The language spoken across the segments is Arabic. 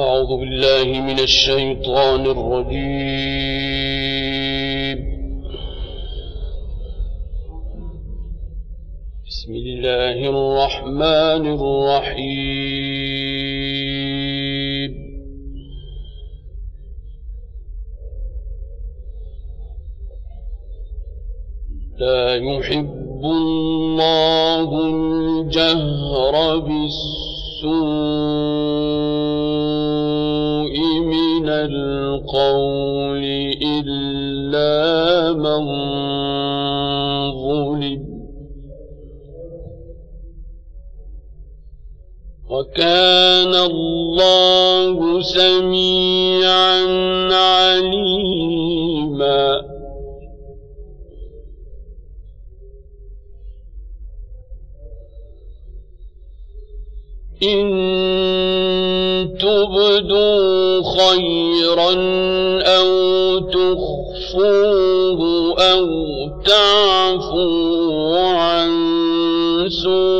أعوذ بالله من الشيطان الرجيم. بسم الله الرحمن الرحيم. لا يحب الله الجهر بالسوء. القول إلا من ظلم. وكان الله سميعا عليما. إن تبدوا خيرا أو تخفوه أو تعفوا عن سوء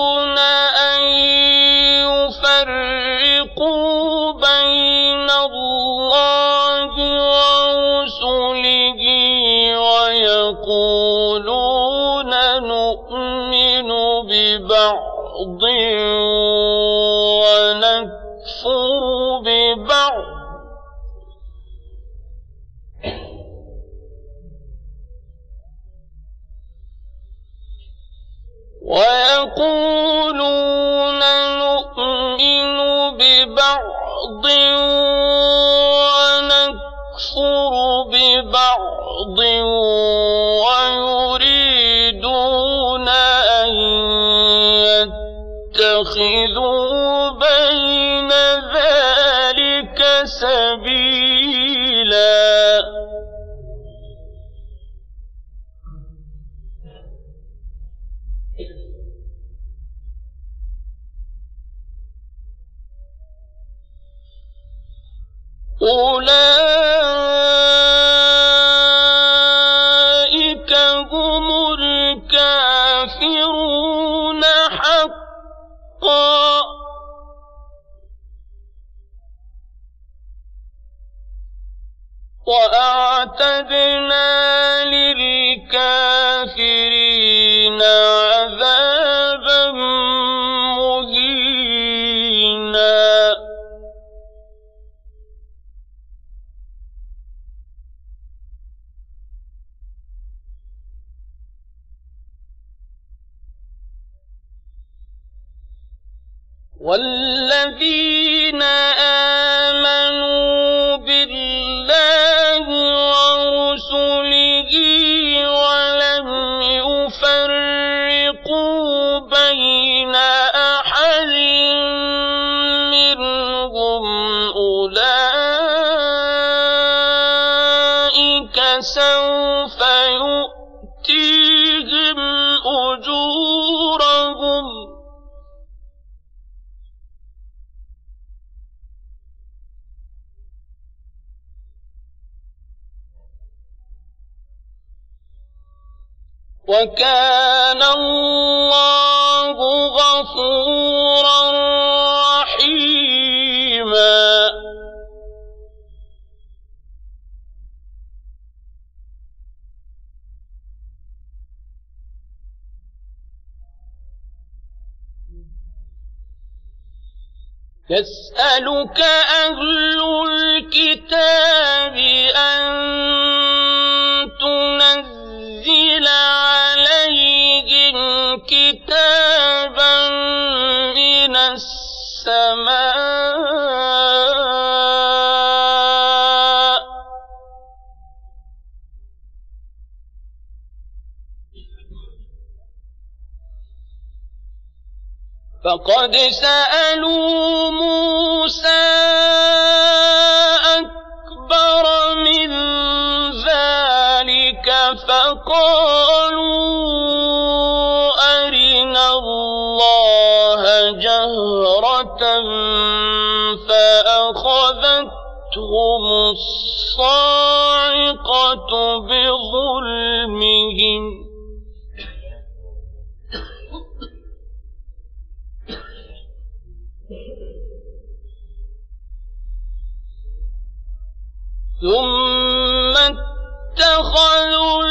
ببعض ونكفر ببعض وأعتدنا للكافرين عذابا مهينا. والذين وكان الله غفورا رحيما. يسألك أهل الكتاب أن السماء. فقد سألوا موسى أكبر من ذلك فقالوا أرنا الله جهرة فأخذتهم الصاعقة بظلمهم ثم اتخذوا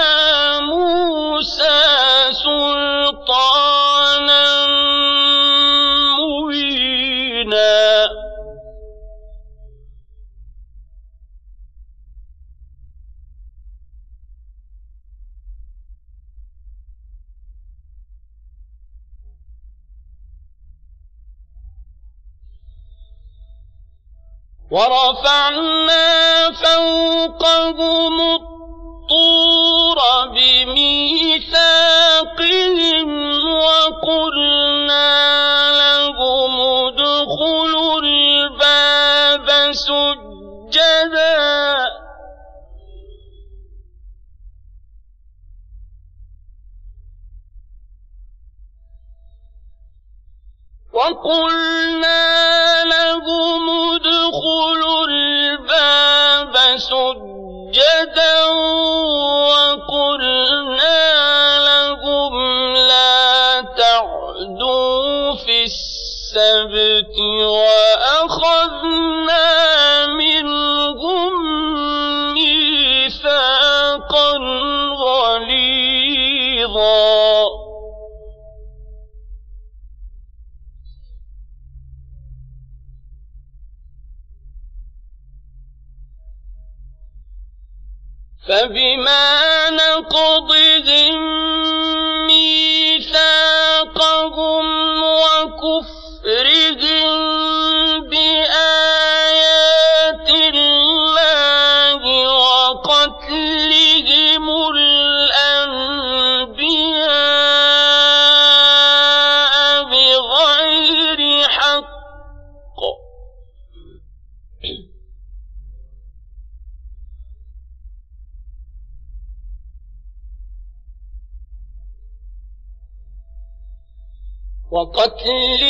ورفعنا فوقهم الطور بميثاقهم وقلنا لهم ادخلوا الباب سجدا. وقلنا السبت وأخذنا منهم ميثاقا غليظا. فبما وقتلهم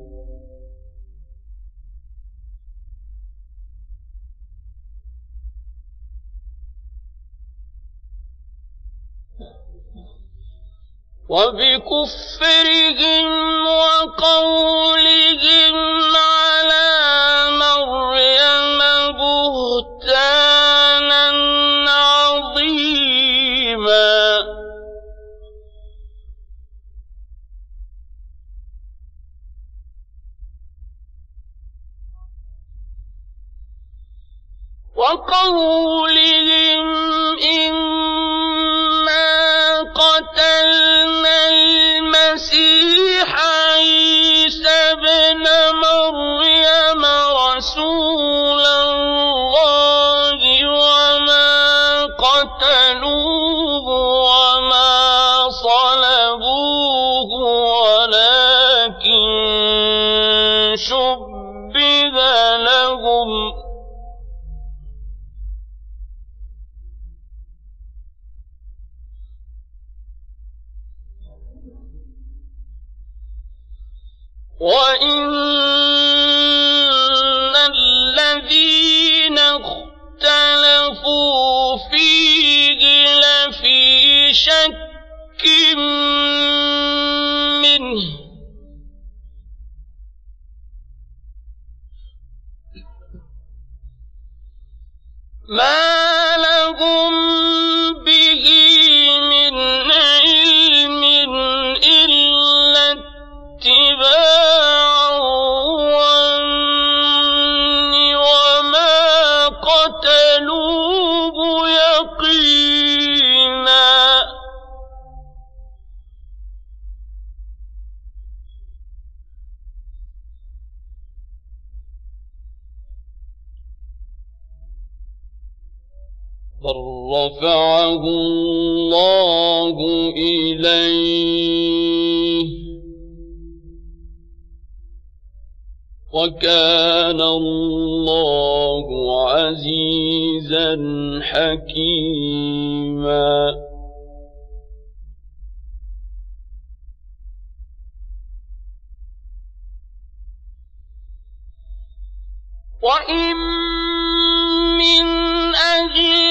وبكفرهم وقولهم على وإن الذين اختلفوا فيه لفي شك وكان الله عزيزا حكيما. وإن من أهل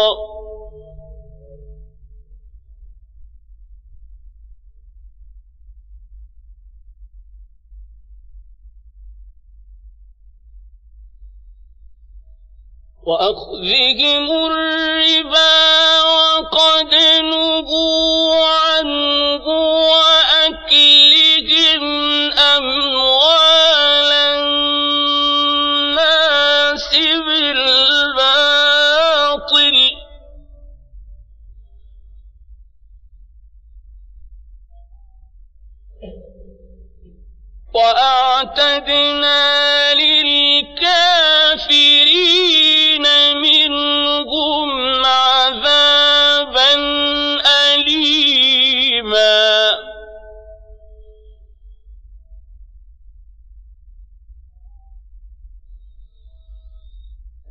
وأخذهم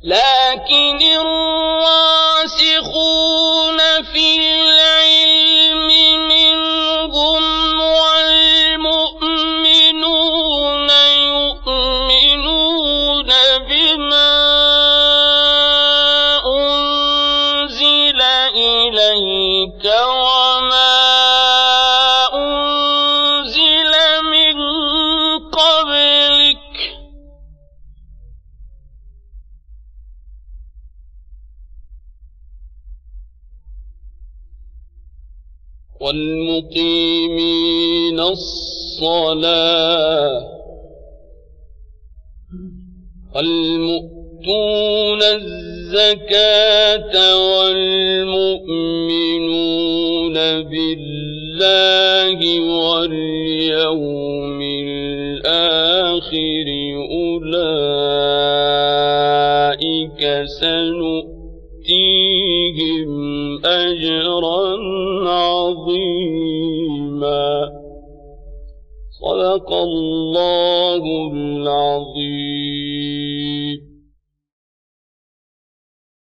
لكن الراسخون في العلم منهم والمؤمنون يؤمنون بما أنزل إليك وما الصلاة والمؤتون الزكاة والمؤمنون بالله واليوم الله العظيم.